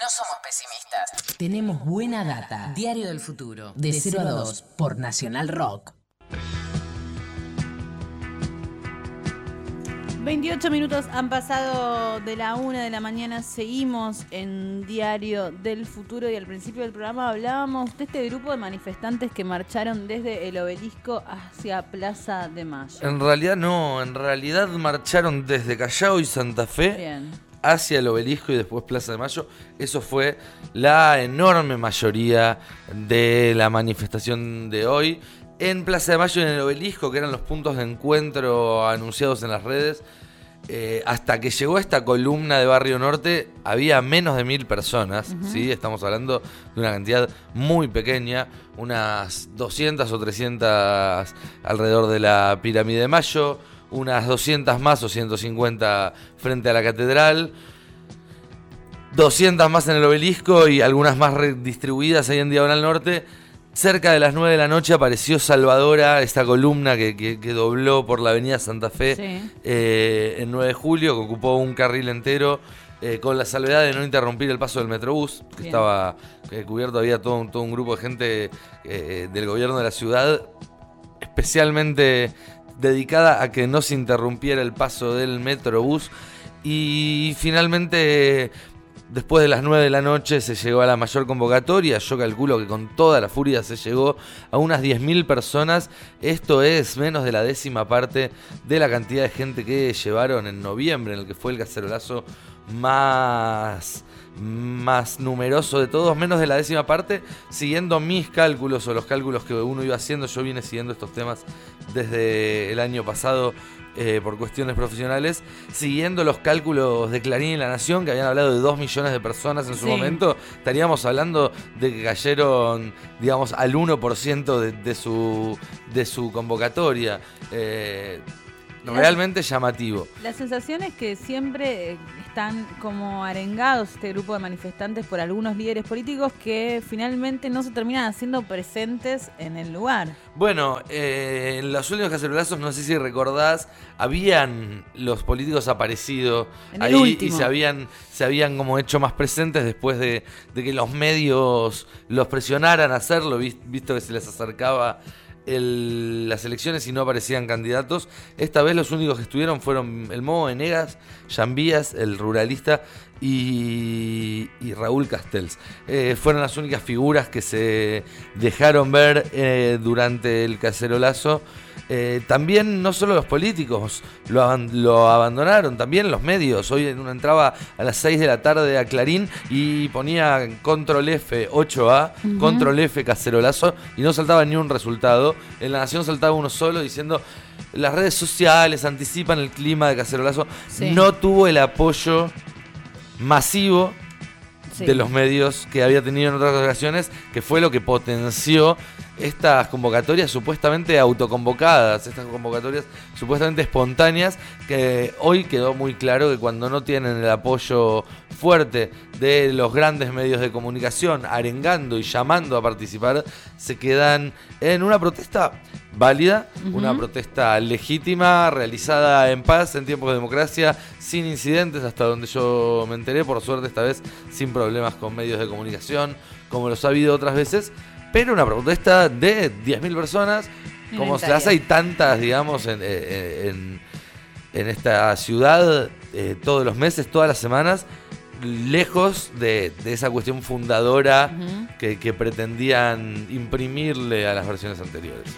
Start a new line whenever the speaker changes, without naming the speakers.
No somos pesimistas.
Tenemos buena data.
Diario del futuro.
De 0 a 2 por Nacional Rock.
28 minutos han pasado de la una de la mañana, seguimos en Diario del Futuro y al principio del programa hablábamos de este grupo de manifestantes que marcharon desde el obelisco hacia Plaza de Mayo.
En realidad no, en realidad marcharon desde Callao y Santa Fe
Bien.
Hacia el obelisco y después Plaza de Mayo. Eso fue la enorme mayoría de la manifestación de hoy. En Plaza de Mayo y en el obelisco, que eran los puntos de encuentro anunciados en las redes, eh, hasta que llegó esta columna de Barrio Norte, había menos de mil personas. ¿sí? Estamos hablando de una cantidad muy pequeña, unas 200 o 300 alrededor de la pirámide de Mayo, unas 200 más o 150 frente a la catedral. 200 más en el obelisco y algunas más redistribuidas ahí en Diagonal Norte. Cerca de las 9 de la noche apareció Salvadora, esta columna que, que- que dobló por la avenida Santa Fe
Sí.
eh, en 9 de julio, que ocupó un carril entero, eh, con la salvedad de no interrumpir el paso del Metrobús, que
Bien.
estaba eh, cubierto, había todo, un- todo un grupo de gente del gobierno de la ciudad, especialmente dedicada a que no se interrumpiera el paso del Metrobús. Y finalmente, después de las 9 de la noche, se llegó a la mayor convocatoria. Yo calculo que con toda la furia se llegó a unas 10.000 personas. Esto es menos de la décima parte de la cantidad de gente que llevaron en noviembre, en el que fue el cacerolazo más más numeroso de todos, menos de la décima parte, siguiendo mis cálculos o los cálculos que uno iba haciendo, yo vine siguiendo estos temas desde el año pasado eh, por cuestiones profesionales, siguiendo los cálculos de Clarín y La Nación, que habían hablado de 2 millones de personas en su
Sí.
momento, estaríamos hablando de que cayeron, digamos, al 1% de, de su, de su convocatoria. Eh, realmente llamativo.
La sensación es que siempre eh, están como arengados este grupo de manifestantes por algunos líderes políticos que finalmente no se terminan haciendo presentes en el lugar.
Bueno, eh, en los últimos cacerolazos, no sé si recordás, habían los políticos aparecido
En
ahí
último.
y se habían, se habían como hecho más presentes después de, de que los medios los presionaran a hacerlo, vis- visto que se les acercaba las elecciones y no aparecían candidatos. Esta vez los únicos que estuvieron fueron el Modo Venegas, Jambías, el ruralista, y, y Raúl Castells. Eh, fueron las únicas figuras que se dejaron ver eh, durante el cacerolazo. Eh, también no solo los políticos lo, aban- lo abandonaron, también los medios. Hoy en una entraba a las 6 de la tarde a Clarín y ponía control F 8A, control F cacerolazo y no saltaba ni un resultado. En La Nación saltaba uno solo diciendo las redes sociales anticipan el clima de cacerolazo.
Sí.
No tuvo el apoyo masivo
Sí.
de los medios que había tenido en otras ocasiones, que fue lo que potenció estas convocatorias supuestamente autoconvocadas, estas convocatorias supuestamente espontáneas, que hoy quedó muy claro que cuando no tienen el apoyo fuerte de los grandes medios de comunicación, arengando y llamando a participar, se quedan en una protesta válida, una protesta legítima, realizada en paz, en tiempos de democracia, sin incidentes, hasta donde yo me enteré, por suerte esta vez sin problemas con medios de comunicación, como los ha habido otras veces, pero una protesta de 10.000 personas, como se las hay tantas, digamos, en, eh, en, en esta ciudad, eh, todos los meses, todas las semanas, lejos de, de esa cuestión fundadora que pretendían imprimirle a las versiones anteriores.